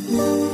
了。